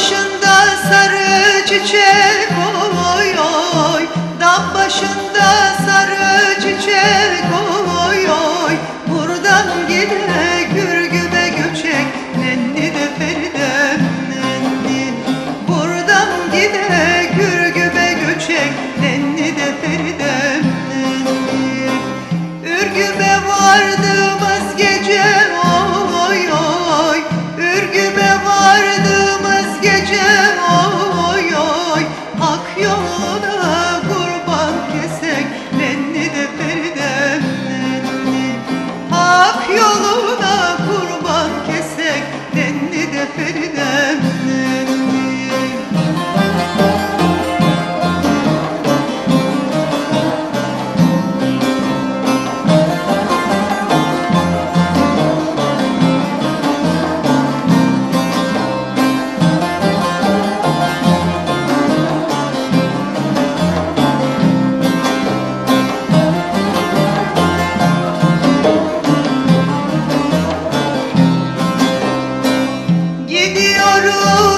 başında sarı çiçek.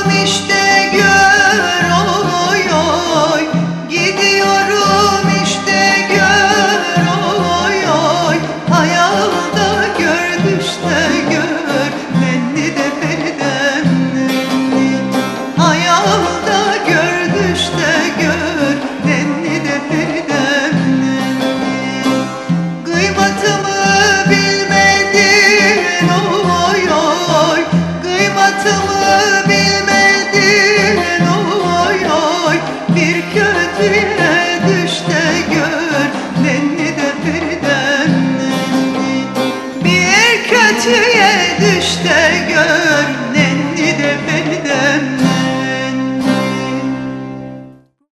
me